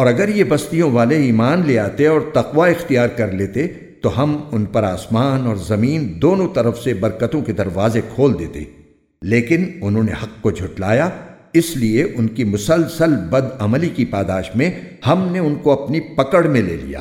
اور اگر یہ بستیوں والے ایمان لے آتے اور تقوی اختیار کر لیتے، تو ہم ان پر آسمان اور زمین دونوں طرف سے برکتوں کے دروازے کھول دیتے۔ لیکن انہوں نے حق کو جھٹلایا، اس لیے ان کی مسلسل بد عملی کی پاداش میں ہم نے ان کو اپنی پکڑ میں لے لیا۔